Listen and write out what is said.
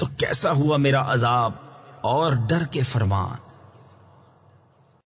تو کیسا ہوا میرا عذاب اور ڈر کے فرمان؟